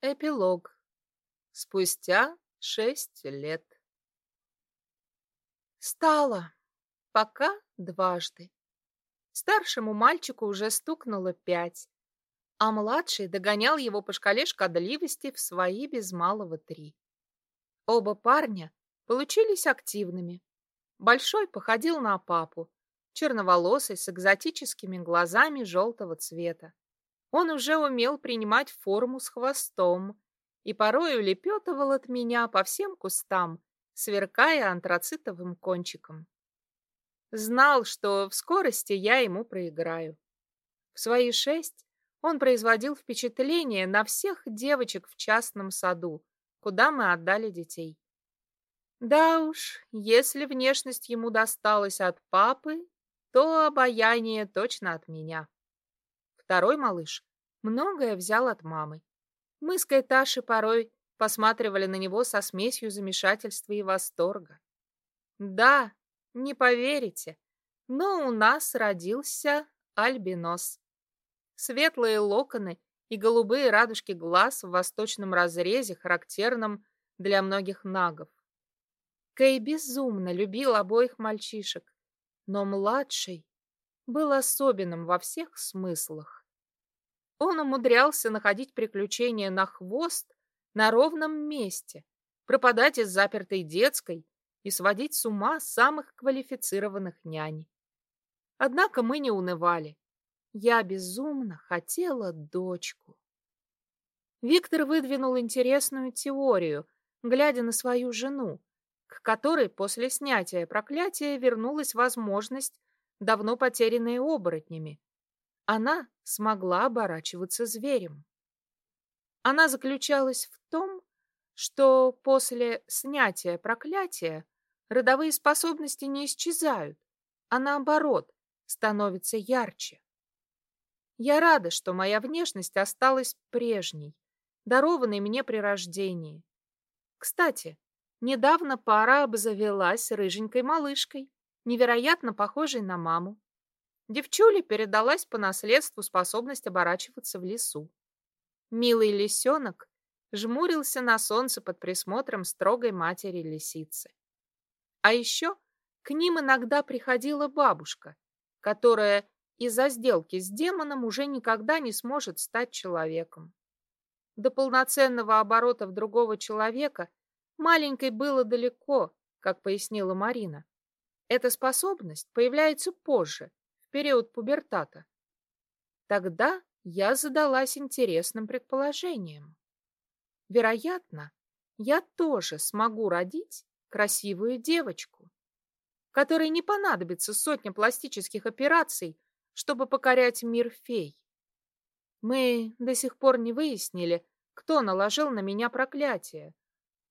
Эпилог. Спустя шесть лет. Стало. Пока дважды. Старшему мальчику уже стукнуло пять, а младший догонял его по шкале шкодливости в свои без малого три. Оба парня получились активными. Большой походил на папу, черноволосый с экзотическими глазами желтого цвета. Он уже умел принимать форму с хвостом и порой улепетывал от меня по всем кустам, сверкая антрацитовым кончиком. Знал, что в скорости я ему проиграю. В свои шесть он производил впечатление на всех девочек в частном саду, куда мы отдали детей. Да уж, если внешность ему досталась от папы, то обаяние точно от меня. Второй малыш многое взял от мамы. Мы с Кайташей порой посматривали на него со смесью замешательства и восторга. Да, не поверите, но у нас родился альбинос. Светлые локоны и голубые радужки глаз в восточном разрезе, характерном для многих нагов. Кей безумно любил обоих мальчишек, но младший был особенным во всех смыслах. Он умудрялся находить приключения на хвост на ровном месте, пропадать из запертой детской и сводить с ума самых квалифицированных нянь. Однако мы не унывали. Я безумно хотела дочку. Виктор выдвинул интересную теорию, глядя на свою жену, к которой после снятия проклятия вернулась возможность, давно потерянная оборотнями. Она смогла оборачиваться зверем. Она заключалась в том, что после снятия проклятия родовые способности не исчезают, а наоборот, становятся ярче. Я рада, что моя внешность осталась прежней, дарованной мне при рождении. Кстати, Недавно пара обзавелась рыженькой малышкой, невероятно похожей на маму. Девчуле передалась по наследству способность оборачиваться в лесу. Милый лисенок жмурился на солнце под присмотром строгой матери лисицы. А еще к ним иногда приходила бабушка, которая из-за сделки с демоном уже никогда не сможет стать человеком. До полноценного оборота в другого человека Маленькой было далеко, как пояснила Марина. Эта способность появляется позже, период пубертата. Тогда я задалась интересным предположением. Вероятно, я тоже смогу родить красивую девочку, которой не понадобится сотня пластических операций, чтобы покорять мир фей. Мы до сих пор не выяснили, кто наложил на меня проклятие,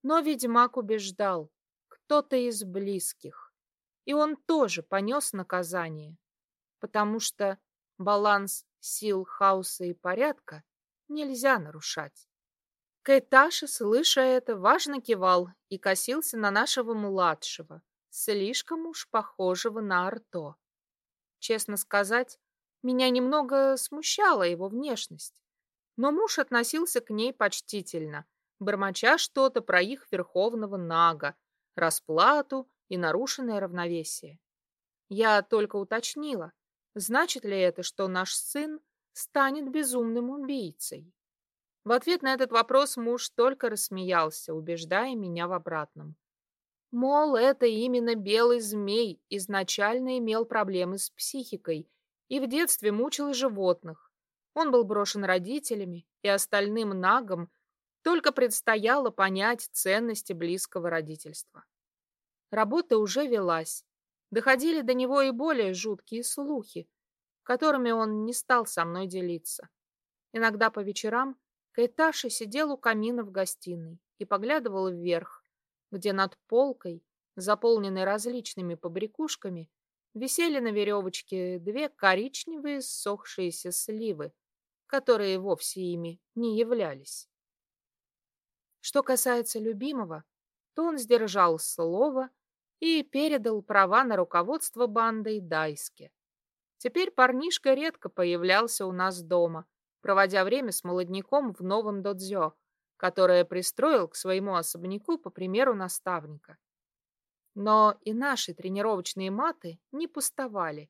но ведьмак убеждал, кто-то из близких. И он тоже понес наказание, потому что баланс сил хаоса и порядка нельзя нарушать. Кайташа, слыша это, важно кивал и косился на нашего младшего, слишком уж похожего на Арто. Честно сказать, меня немного смущала его внешность, но муж относился к ней почтительно – бормоча что-то про их верховного нага, расплату и нарушенное равновесие. Я только уточнила, значит ли это, что наш сын станет безумным убийцей. В ответ на этот вопрос муж только рассмеялся, убеждая меня в обратном. Мол, это именно белый змей изначально имел проблемы с психикой и в детстве мучил животных. Он был брошен родителями и остальным нагом только предстояло понять ценности близкого родительства. Работа уже велась. Доходили до него и более жуткие слухи, которыми он не стал со мной делиться. Иногда по вечерам Кайташи сидел у камина в гостиной и поглядывал вверх, где над полкой, заполненной различными побрякушками, висели на веревочке две коричневые ссохшиеся сливы, которые вовсе ими не являлись. Что касается любимого, то он сдержал слово и передал права на руководство бандой Дайске. Теперь парнишка редко появлялся у нас дома, проводя время с молодняком в новом додзё, которое пристроил к своему особняку по примеру наставника. Но и наши тренировочные маты не пустовали,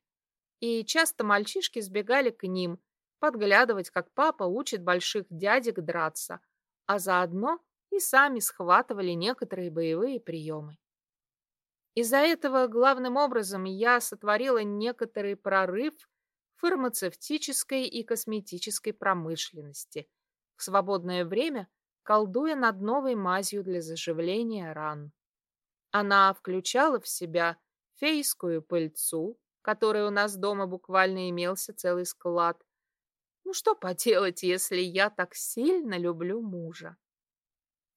и часто мальчишки сбегали к ним, подглядывать, как папа учит больших дядек драться, а заодно и сами схватывали некоторые боевые приемы. Из-за этого главным образом я сотворила некоторый прорыв фармацевтической и косметической промышленности, в свободное время колдуя над новой мазью для заживления ран. Она включала в себя фейскую пыльцу, которой у нас дома буквально имелся целый склад. Ну что поделать, если я так сильно люблю мужа?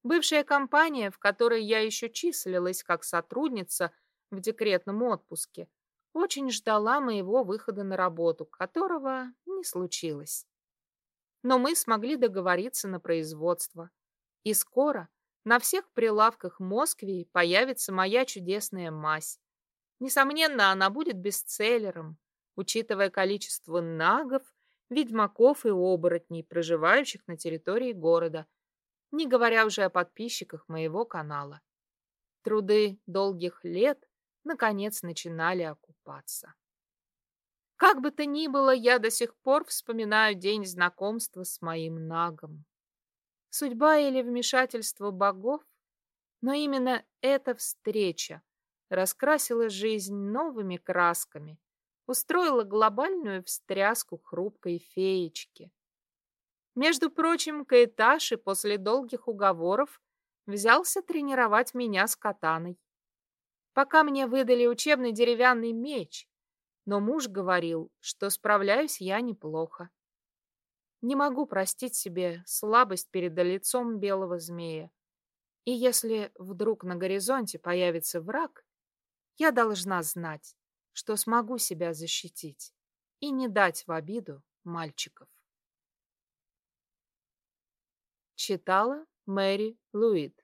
Бывшая компания, в которой я еще числилась как сотрудница в декретном отпуске, очень ждала моего выхода на работу, которого не случилось. Но мы смогли договориться на производство. И скоро на всех прилавках Москвы появится моя чудесная мазь. Несомненно, она будет бестселлером, учитывая количество нагов, ведьмаков и оборотней, проживающих на территории города – не говоря уже о подписчиках моего канала. Труды долгих лет наконец начинали окупаться. Как бы то ни было, я до сих пор вспоминаю день знакомства с моим нагом. Судьба или вмешательство богов, но именно эта встреча раскрасила жизнь новыми красками, устроила глобальную встряску хрупкой феечки. Между прочим, Каэташи после долгих уговоров взялся тренировать меня с катаной. Пока мне выдали учебный деревянный меч, но муж говорил, что справляюсь я неплохо. Не могу простить себе слабость перед лицом белого змея. И если вдруг на горизонте появится враг, я должна знать, что смогу себя защитить и не дать в обиду мальчиков. Читала Мэри Луид